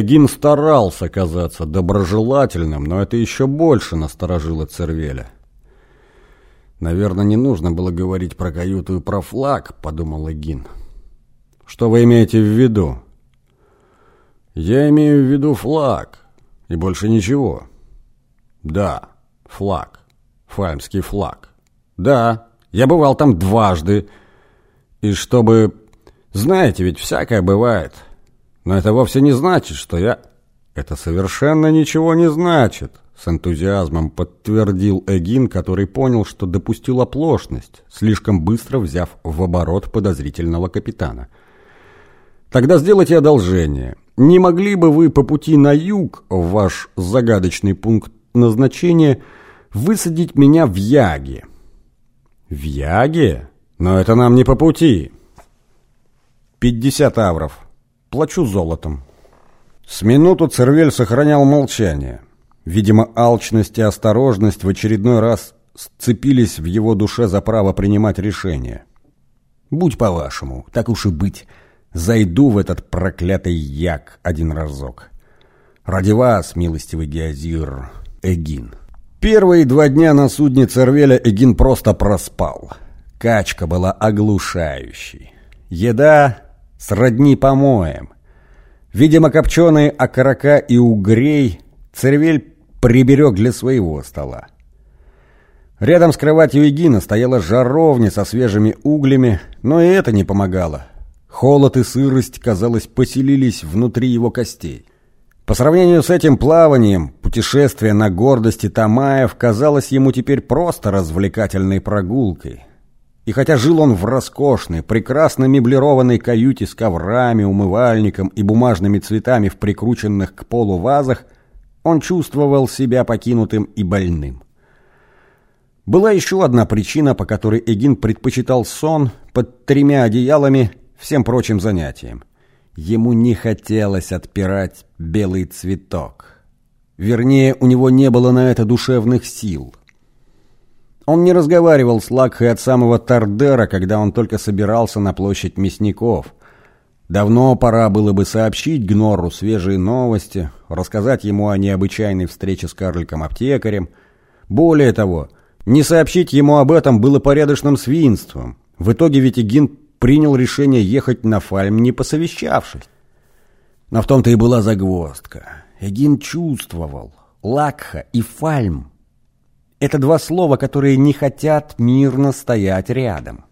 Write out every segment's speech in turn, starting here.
Эгин старался казаться доброжелательным, но это еще больше насторожило Цервеля. «Наверное, не нужно было говорить про каюту и про флаг», — подумал Эгин. «Что вы имеете в виду?» «Я имею в виду флаг, и больше ничего». «Да, флаг, фальмский флаг. Да, я бывал там дважды, и чтобы... Знаете, ведь всякое бывает». Но это вовсе не значит, что я... Это совершенно ничего не значит, с энтузиазмом подтвердил Эгин, который понял, что допустил оплошность, слишком быстро взяв в оборот подозрительного капитана. Тогда сделайте одолжение. Не могли бы вы по пути на юг, в ваш загадочный пункт назначения, высадить меня в Яге? В Яге? Но это нам не по пути. Пятьдесят авров. Плачу золотом. С минуту Цервель сохранял молчание. Видимо, алчность и осторожность в очередной раз сцепились в его душе за право принимать решения. «Будь по-вашему, так уж и быть. Зайду в этот проклятый як один разок. Ради вас, милостивый Геозир, Эгин». Первые два дня на судне Цервеля Эгин просто проспал. Качка была оглушающей. Еда сродни помоям. Видимо, копченые окорока и угрей Цервель приберег для своего стола. Рядом с кроватью Егина стояла жаровня со свежими углями, но и это не помогало. Холод и сырость, казалось, поселились внутри его костей. По сравнению с этим плаванием, путешествие на гордости Тамаев казалось ему теперь просто развлекательной прогулкой. И хотя жил он в роскошной, прекрасно меблированной каюте с коврами, умывальником и бумажными цветами в прикрученных к полу вазах, он чувствовал себя покинутым и больным. Была еще одна причина, по которой Эгин предпочитал сон под тремя одеялами всем прочим занятиям. Ему не хотелось отпирать белый цветок. Вернее, у него не было на это душевных сил – он не разговаривал с Лакхой от самого Тардера, когда он только собирался на площадь мясников. Давно пора было бы сообщить Гнорру свежие новости, рассказать ему о необычайной встрече с карликом-аптекарем. Более того, не сообщить ему об этом было порядочным свинством. В итоге ведь Эгин принял решение ехать на Фальм, не посовещавшись. Но в том-то и была загвоздка. Эгин чувствовал, Лакха и Фальм это два слова, которые не хотят мирно стоять рядом.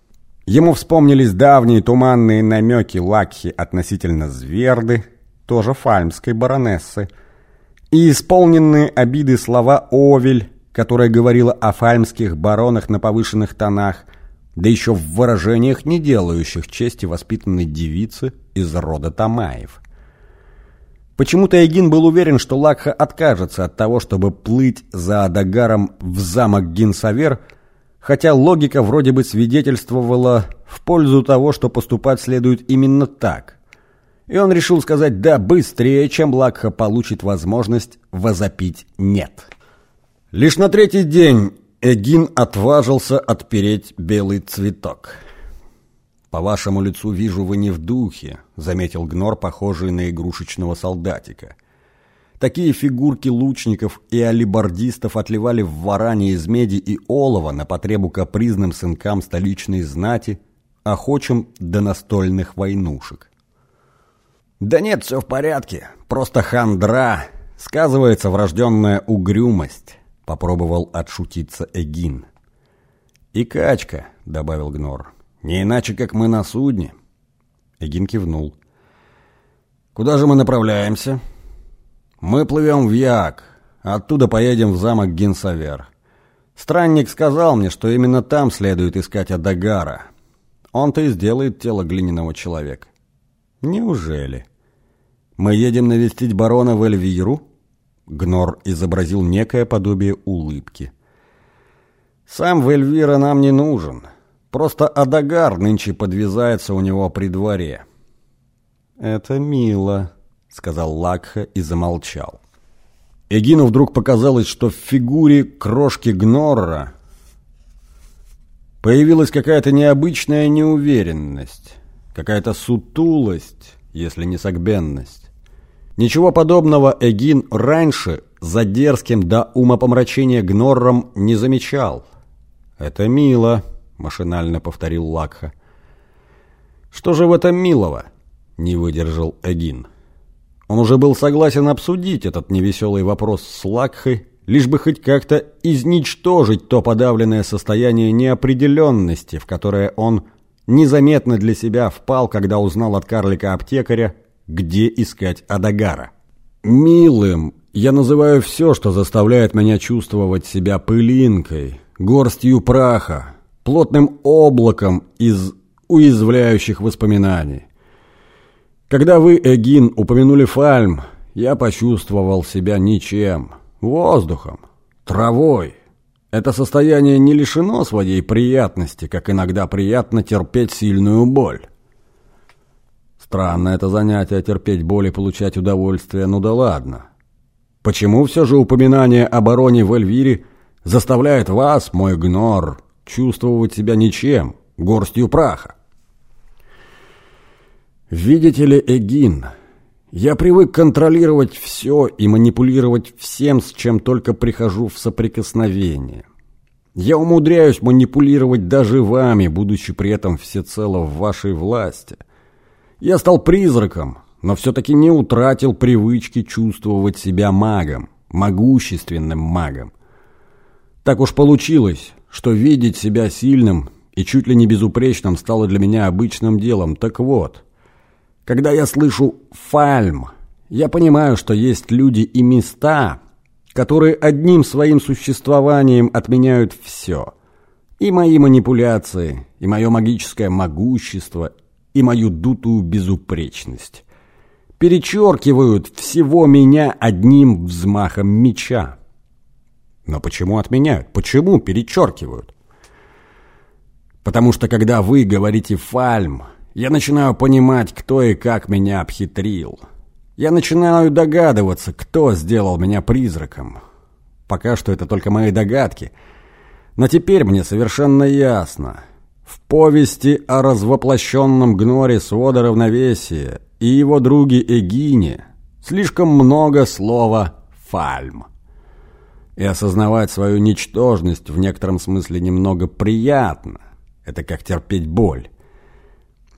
Ему вспомнились давние туманные намеки Лакхи относительно Зверды, тоже фальмской баронессы, и исполненные обиды слова Овель, которая говорила о фальмских баронах на повышенных тонах, да еще в выражениях, не делающих чести воспитанной девицы из рода Тамаев. Почему-то Эгин был уверен, что Лакха откажется от того, чтобы плыть за Адагаром в замок Гинсавер, хотя логика вроде бы свидетельствовала в пользу того, что поступать следует именно так. И он решил сказать «да» быстрее, чем Лакха получит возможность возопить «нет». Лишь на третий день Эгин отважился отпереть белый цветок – «По вашему лицу вижу, вы не в духе», — заметил Гнор, похожий на игрушечного солдатика. Такие фигурки лучников и алибардистов отливали в варане из меди и олова на потребу капризным сынкам столичной знати, охочим до настольных войнушек. «Да нет, все в порядке, просто хандра, сказывается врожденная угрюмость», — попробовал отшутиться Эгин. «И качка», — добавил Гнор. Не иначе, как мы на судне. Эгин кивнул. Куда же мы направляемся? Мы плывем в Як. Оттуда поедем в замок Генсавер. Странник сказал мне, что именно там следует искать Адагара. Он-то и сделает тело глиняного человека. Неужели? Мы едем навестить барона в Эльвиру? Гнор изобразил некое подобие улыбки. Сам Вельвира нам не нужен. Просто Адагар нынче подвязается у него при дворе. «Это мило», — сказал Лакха и замолчал. Эгину вдруг показалось, что в фигуре крошки Гнорра появилась какая-то необычная неуверенность, какая-то сутулость, если не согбенность. Ничего подобного Эгин раньше за дерзким до умопомрачения гнорром не замечал. «Это мило», — машинально повторил Лакха. «Что же в этом милого?» — не выдержал Эгин. Он уже был согласен обсудить этот невеселый вопрос с Лакхой, лишь бы хоть как-то изничтожить то подавленное состояние неопределенности, в которое он незаметно для себя впал, когда узнал от карлика-аптекаря, где искать Адагара. «Милым я называю все, что заставляет меня чувствовать себя пылинкой, горстью праха, плотным облаком из уязвляющих воспоминаний. Когда вы, Эгин, упомянули Фальм, я почувствовал себя ничем, воздухом, травой. Это состояние не лишено своей приятности, как иногда приятно терпеть сильную боль. Странно это занятие терпеть боль и получать удовольствие, ну да ладно. Почему все же упоминание о бароне в Эльвире заставляет вас, мой гнор, чувствовать себя ничем, горстью праха? Видите ли, Эгин, я привык контролировать все и манипулировать всем, с чем только прихожу в соприкосновение. Я умудряюсь манипулировать даже вами, будучи при этом всецело в вашей власти – я стал призраком, но все-таки не утратил привычки чувствовать себя магом, могущественным магом. Так уж получилось, что видеть себя сильным и чуть ли не безупречным стало для меня обычным делом. Так вот, когда я слышу «фальм», я понимаю, что есть люди и места, которые одним своим существованием отменяют все. И мои манипуляции, и мое магическое могущество, и мою дутую безупречность. Перечеркивают всего меня одним взмахом меча. Но почему отменяют? Почему перечеркивают? Потому что когда вы говорите «фальм», я начинаю понимать, кто и как меня обхитрил. Я начинаю догадываться, кто сделал меня призраком. Пока что это только мои догадки. Но теперь мне совершенно ясно — в повести о развоплощенном гноре свода равновесия и его друге Эгине слишком много слова «фальм». И осознавать свою ничтожность в некотором смысле немного приятно. Это как терпеть боль.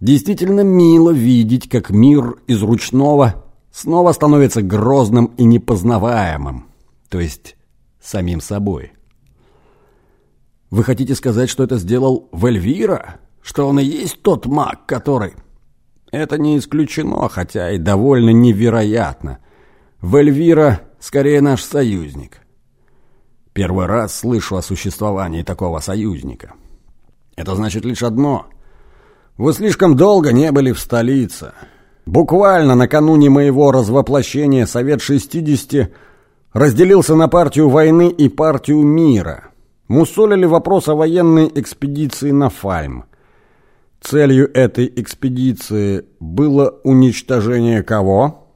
Действительно мило видеть, как мир из ручного снова становится грозным и непознаваемым, то есть самим собой. Вы хотите сказать, что это сделал Вельвира? Что он и есть тот маг, который... Это не исключено, хотя и довольно невероятно. Вельвира скорее наш союзник. Первый раз слышу о существовании такого союзника. Это значит лишь одно. Вы слишком долго не были в столице. Буквально накануне моего развоплощения Совет 60 разделился на партию войны и партию мира — мусолили вопрос о военной экспедиции на Фальм. Целью этой экспедиции было уничтожение кого?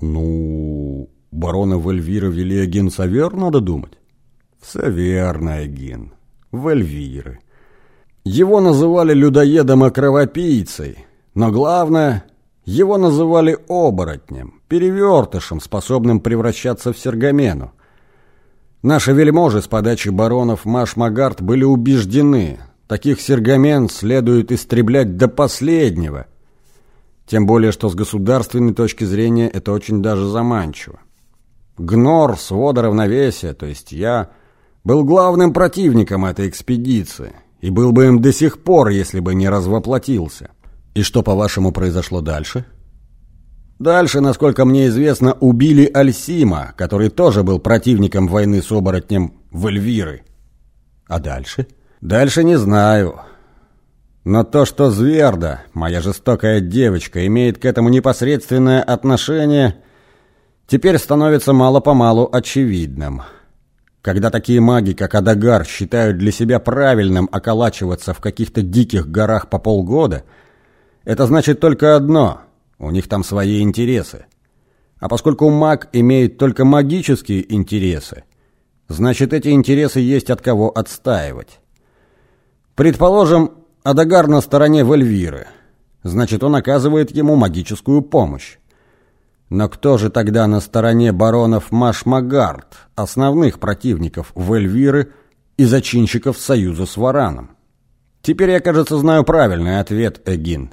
Ну, барона Вельвира вели Эгин Савер, надо думать. Все верно, Эгин. Вельвиры. Его называли людоедом и кровопийцей, но главное, его называли оборотнем, перевертышем, способным превращаться в сергамену. Наши вельможи с подачи баронов Маш-Магард были убеждены, таких сергамен следует истреблять до последнего. Тем более, что с государственной точки зрения это очень даже заманчиво. Гнор, свода равновесия, то есть я, был главным противником этой экспедиции и был бы им до сих пор, если бы не развоплотился. И что, по-вашему, произошло дальше?» Дальше, насколько мне известно, убили Альсима, который тоже был противником войны с оборотнем в Эльвиры. А дальше? Дальше не знаю. Но то, что Зверда, моя жестокая девочка, имеет к этому непосредственное отношение, теперь становится мало-помалу очевидным. Когда такие маги, как Адагар, считают для себя правильным околачиваться в каких-то диких горах по полгода, это значит только одно — у них там свои интересы. А поскольку маг имеет только магические интересы, значит эти интересы есть от кого отстаивать. Предположим, Адагар на стороне Вельвиры. Значит, он оказывает ему магическую помощь. Но кто же тогда на стороне баронов Машмагард, основных противников Вельвиры и зачинщиков союза с Вараном? Теперь я, кажется, знаю правильный ответ, Эгин.